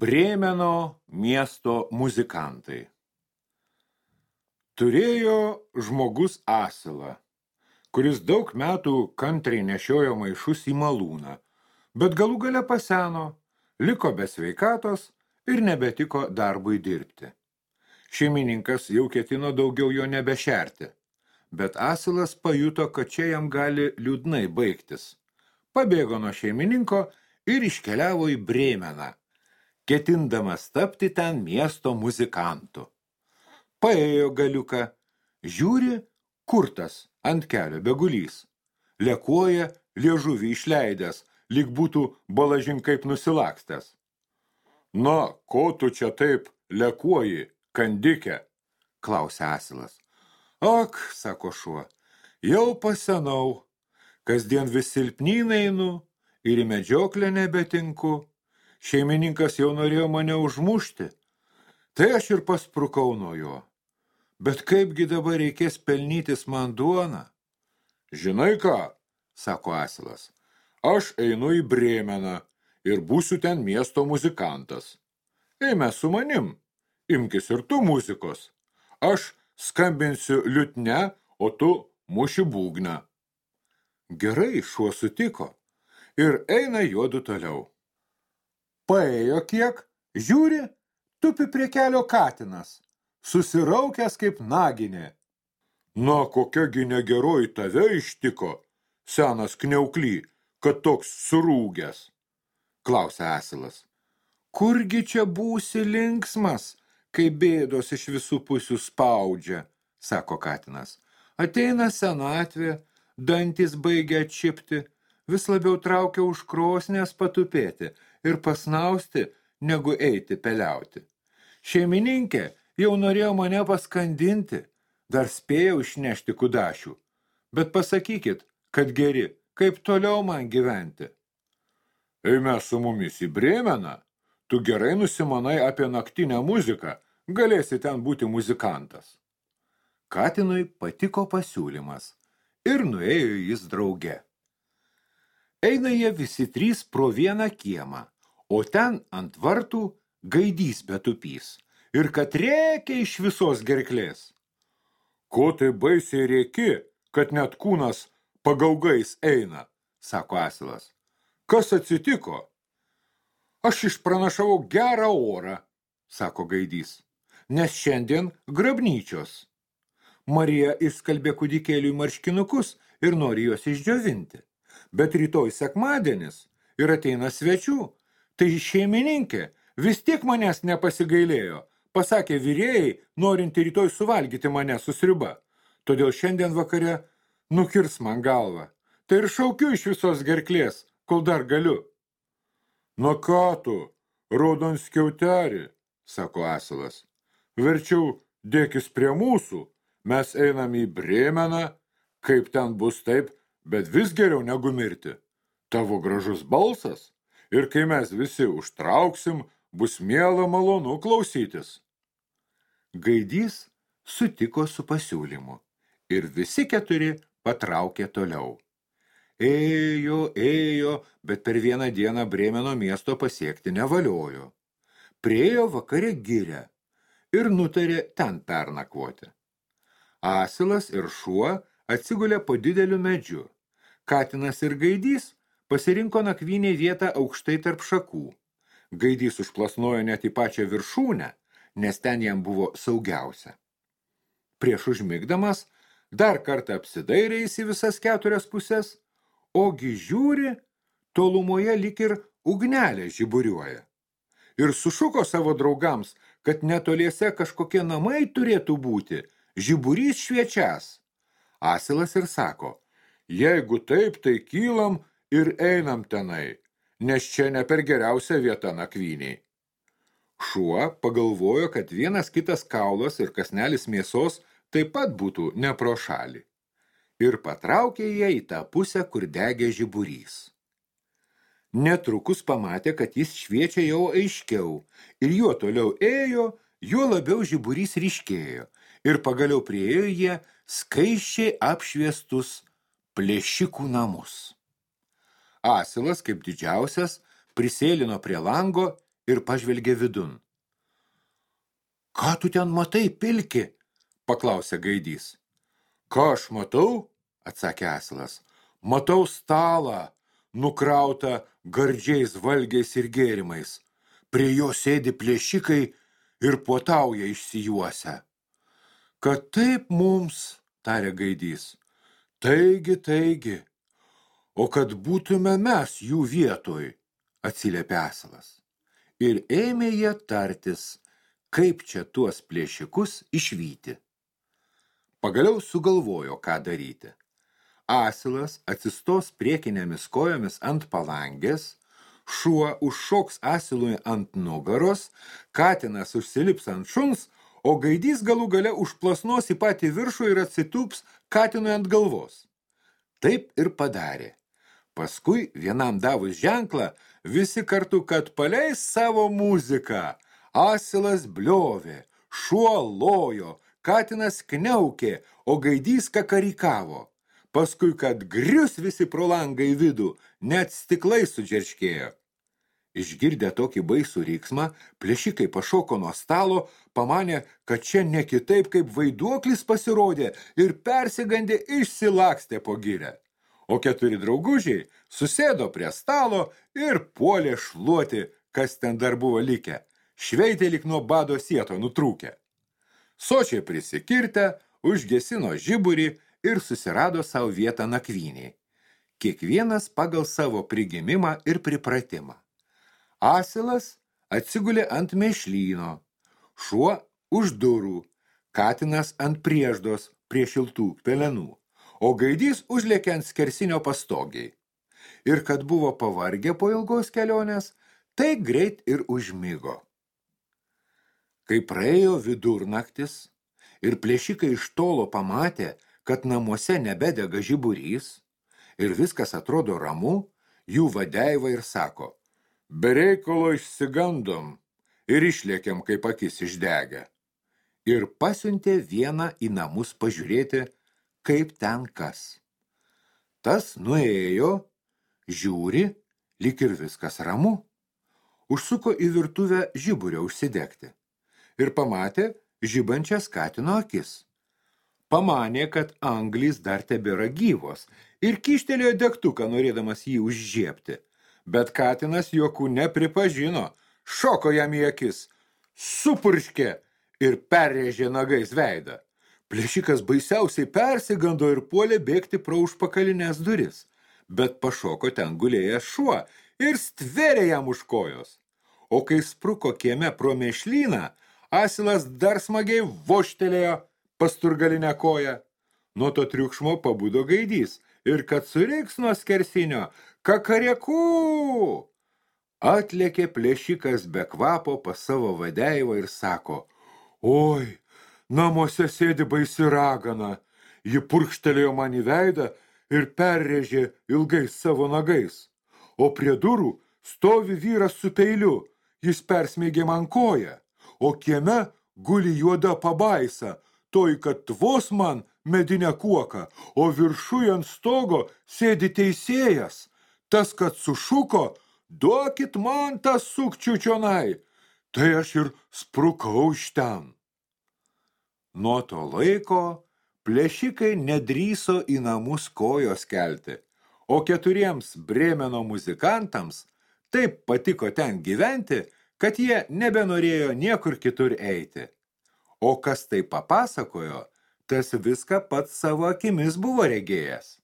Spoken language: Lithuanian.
Brėmeno miesto muzikantai Turėjo žmogus asilą, kuris daug metų kantriai nešiojo maišus į malūną, bet galų gale paseno, liko be sveikatos ir nebetiko darbui dirbti. Šeimininkas jau ketino daugiau jo nebešerti, bet asilas pajuto, kad čia jam gali liūdnai baigtis. Pabėgo nuo šeimininko ir iškeliavo į Brėmeną – ketindamas tapti ten miesto muzikantu. Paėjo galiuką, žiūri, kurtas ant kelio begulys. Lekuoja liežuvį išleidęs, lyg būtų balažin kaip nusilakstęs. Na, ko tu čia taip lekuoji, kandikė? klausė asilas. Ak, sako šuo, jau pasenau, kasdien vis silpnyn einu ir į medžioklę nebetinku Šeimininkas jau norėjo mane užmušti, tai aš ir pasprukau nuo jo. Bet kaipgi dabar reikės pelnytis man duoną? Žinai ką, sako asilas, aš einu į Brėmeną ir būsiu ten miesto muzikantas. Eime su manim, imkis ir tu muzikos. Aš skambinsiu liutne, o tu muši būgną. Gerai, šuo sutiko ir eina juodu toliau. Paėjo kiek, žiūri, tupi prie kelio katinas, susiraukęs kaip naginė. Na, kokiagi negeroji tave ištiko, senas kniaukly, kad toks surūgęs, klausė asilas. Kurgi čia būsi linksmas, kai bėdos iš visų pusių spaudžia, sako katinas. Ateina senatvė, dantis baigia atšipti, vis labiau traukia už krosnės patupėti – ir pasnausti, negu eiti peliauti. Šeimininkė jau norėjo mane paskandinti, dar spėjau išnešti kudašių. Bet pasakykit, kad geri, kaip toliau man gyventi. Eime su mumis į Brėmeną, tu gerai nusimanai apie naktinę muziką, galėsi ten būti muzikantas. Katinui patiko pasiūlymas ir nuėjo jis drauge. Eina jie visi trys pro vieną kiemą o ten ant vartų gaidys betupys ir kad rėkia iš visos gerklės. Ko tai baisiai rėki, kad net kūnas pagaugais eina, sako asilas. Kas atsitiko? Aš išpranašavau gerą orą, sako gaidys, nes šiandien grabnyčios. Marija išskalbė kudikėliui marškinukus ir nori juos išdžiovinti. Bet rytoj sekmadienis ir ateina svečių, Tai šeimininkė vis tiek manęs nepasigailėjo, pasakė vyrėjai, norinti rytoj suvalgyti mane su sriuba. Todėl šiandien vakare nukirs man galvą. Tai ir šaukiu iš visos gerklės, kol dar galiu. Nu ką tu, raudon skiauterį, sako asilas. Verčiau dėkis prie mūsų, mes einam į Brėmeną, kaip ten bus taip, bet vis geriau negu mirti. Tavo gražus balsas ir kai mes visi užtrauksim, bus miela malonu klausytis. Gaidys sutiko su pasiūlymu ir visi keturi patraukė toliau. Ėjo, ėjo, bet per vieną dieną Brėmeno miesto pasiekti nevaliojo. Priejo vakare gyrę ir nutarė ten pernakvoti. Asilas ir šuo atsigulė po dideliu medžiu. Katinas ir gaidys Pasirinko nakvynį vietą aukštai tarp šakų. Gaidys užplasnojo net į pačią viršūnę, nes ten jam buvo saugiausia. Prieš užmigdamas dar kartą apsidairėjęs į visas keturias pusės, ogi žiūri, tolumoje lik ir ugnelė žiburiuoja. Ir sušuko savo draugams, kad netoliese kažkokie namai turėtų būti, žiburys šviečias. Asilas ir sako, jeigu taip, tai kylam ir einam tenai, nes čia ne per geriausia vieta nakvyniai. Šuo pagalvojo, kad vienas kitas kaulas ir kasnelis mėsos taip pat būtų ne pro šalį. Ir patraukė jie į tą pusę, kur degė žiburys. Netrukus pamatė, kad jis šviečia jau aiškiau, ir juo toliau ėjo, juo labiau žiburys ryškėjo, ir pagaliau priejo jie skaiščiai apšviestus plėšikų namus. Asilas, kaip didžiausias, prisėlino prie lango ir pažvelgė vidun. Ką tu ten matai, pilki? paklausė gaidys. Ką aš matau? atsakė asilas. Matau stalą, nukrautą gardžiais valgiais ir gėrimais. Prie jo sėdi plėšikai ir puotauja išsijuose. Kad taip mums, tarė gaidys. Taigi, taigi, o kad būtume mes jų vietoj, atsiliepė asilas. Ir ėmė jie tartis, kaip čia tuos plėšikus išvyti. Pagaliau sugalvojo, ką daryti. Asilas atsistos priekinėmis kojomis ant palangės, šuo užšoks asilui ant nugaros, katinas užsilips ant šuns, o gaidys galų gale užplasnos į patį viršų ir atsitūps katinui ant galvos. Taip ir padarė. Paskui vienam davus ženklą, visi kartu, kad paleis savo muziką. Asilas bliovė, šuo lojo, katinas kniaukė, o gaidys kakarikavo. Paskui, kad grius visi pro langą į vidų, net stiklai sudžerškėjo. Išgirdę tokį baisų ryksmą, plėšikai pašoko nuo stalo, pamanė, kad čia ne kitaip kaip vaiduoklis pasirodė ir persigandė išsilakstė po gyrę. O keturi draugužiai susėdo prie stalo ir puolė šluoti, kas ten dar buvo likę. Šveitė lik nuo bado sieto nutrūkę. Sočiai prisikirtę, užgesino žiburį ir susirado savo vietą nakvyniai. Kiekvienas pagal savo prigimimą ir pripratimą. Asilas atsigulė ant mešlyno, šuo už durų, katinas ant prieždos prie šiltų pelenų, o gaidys užlėkė ant skersinio pastogiai. Ir kad buvo pavargę po ilgos kelionės, tai greit ir užmigo. Kai praėjo vidurnaktis ir plėšikai iš tolo pamatė, kad namuose nebedega žiburys ir viskas atrodo ramu, jų vadeiva ir sako – Bereikalo išsigandom ir išlėkėm, kaip akis išdegę. Ir pasiuntė vieną į namus pažiūrėti, kaip ten kas. Tas nuėjo, žiūri, lyg ir viskas ramu. Užsuko į virtuvę žiburio užsidegti ir pamatė žibančias katino akis. Pamanė, kad anglys dar tebėra gyvos ir kištelėjo degtuką, norėdamas jį užžiepti – bet katinas juokų nepripažino, šoko jam į akis, supurškė ir perrėžė nagais veidą. Plėšikas baisiausiai persigando ir puolė bėgti pro užpakalinės duris, bet pašoko ten gulėjęs šuo ir stvėrė jam už kojos. O kai spruko kieme pro mešlyną, asilas dar smagiai voštelėjo pasturgalinę koją. Nuo to triukšmo pabudo gaidys ir kad sureiks nuo skersinio, Kakarėkų! Atlėkė plėšikas be kvapo pas savo vadeivą ir sako, oi, namuose sėdi baisi ragana, ji purkštelėjo man į veidą ir perrėžė ilgais savo nagais, o prie durų stovi vyras su peiliu, jis persmeigė man koją, o kieme guli juoda pabaisa, toj, kad tvos man medinę kuoką, o viršui ant stogo sėdi teisėjas – tas, kad sušuko, duokit man tą sukčių čionai, tai aš ir sprukau iš ten. Nuo to laiko plėšikai nedryso į namus kojos kelti, o keturiems brėmeno muzikantams taip patiko ten gyventi, kad jie nebenorėjo niekur kitur eiti. O kas tai papasakojo, tas viską pats savo akimis buvo regėjęs.